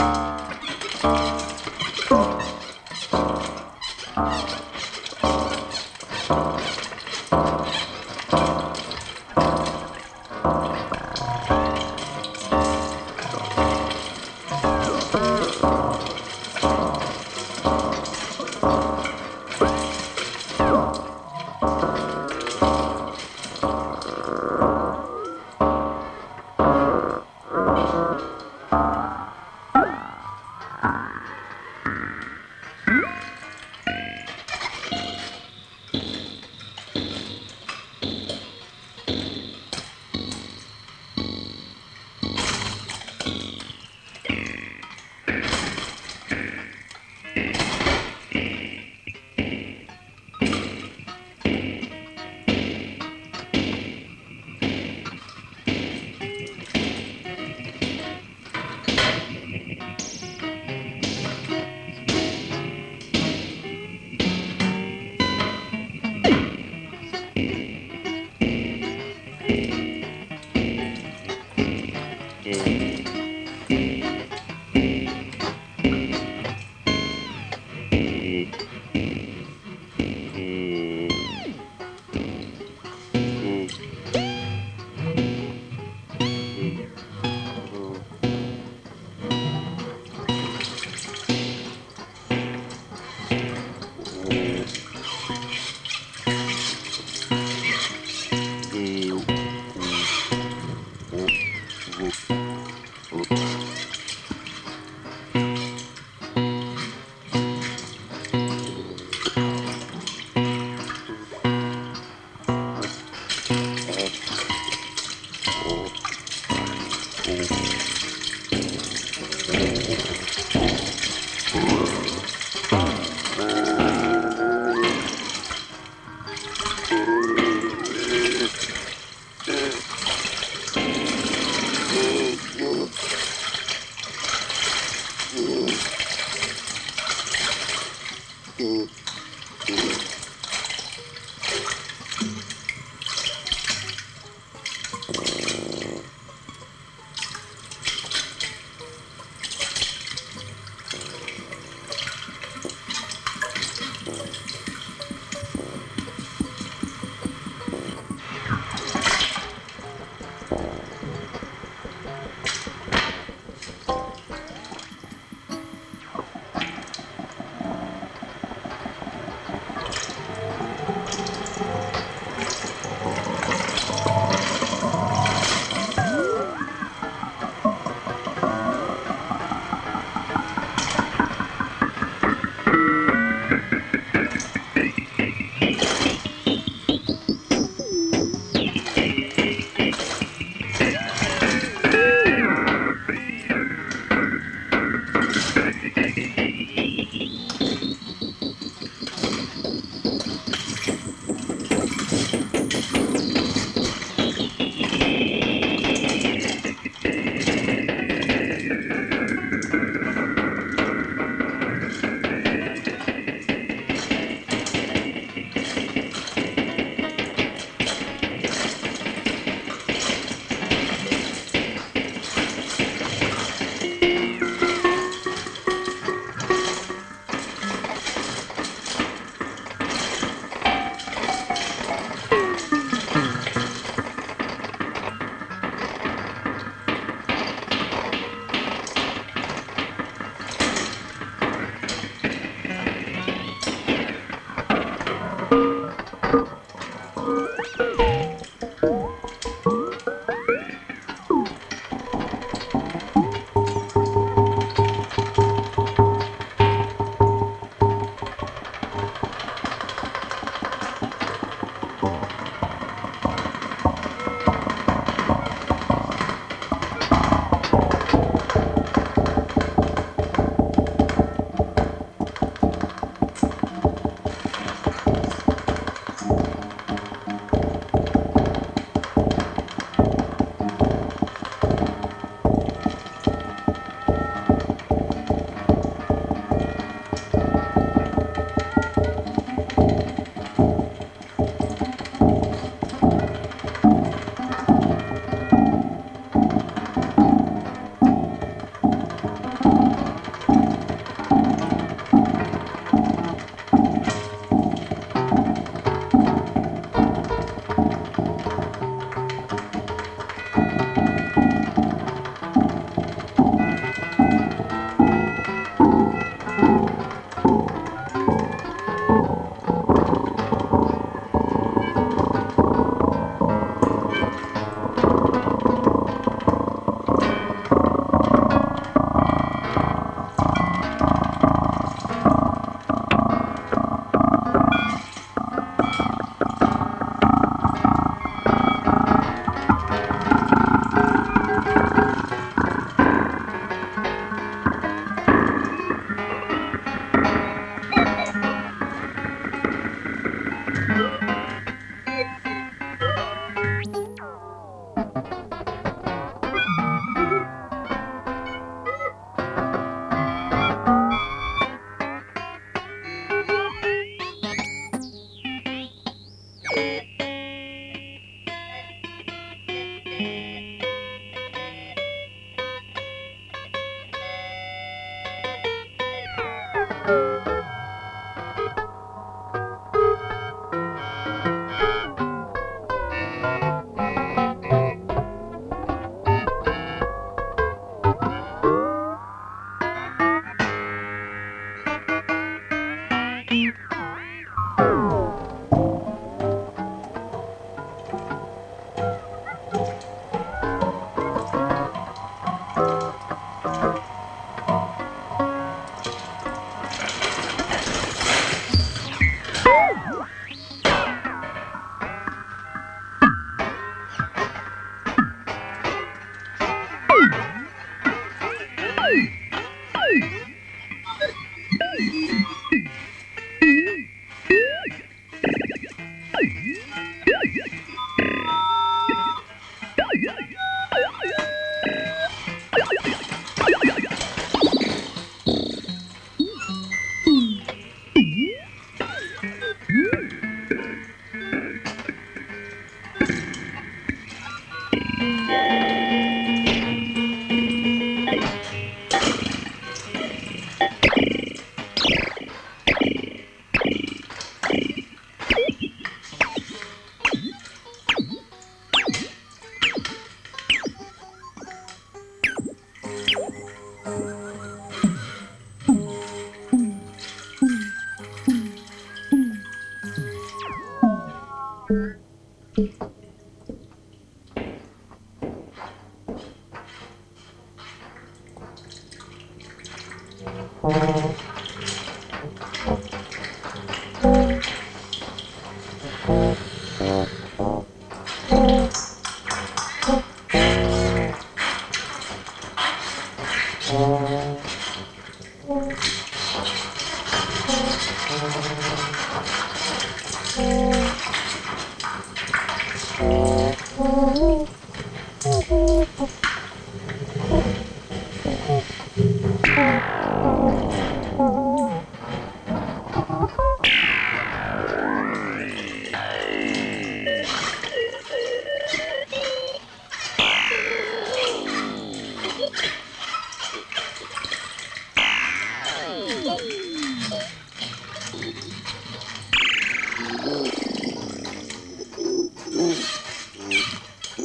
Bye.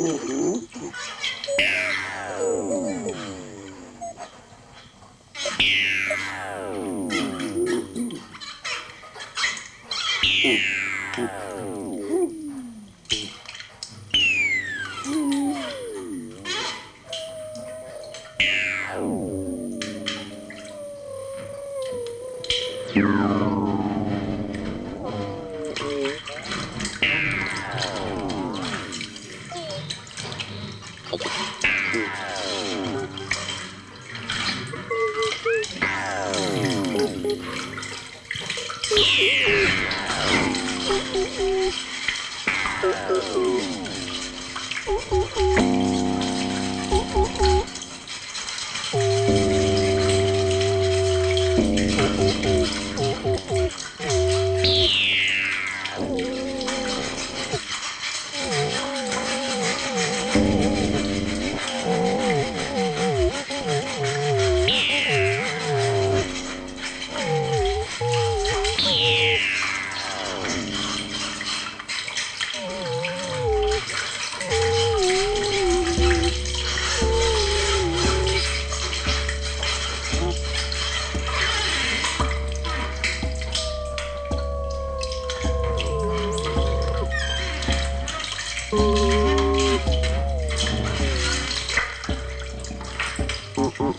Uhum. ooh, ooh, ooh.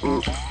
Mm.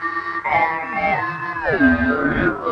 Oh, my God.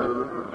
Oh,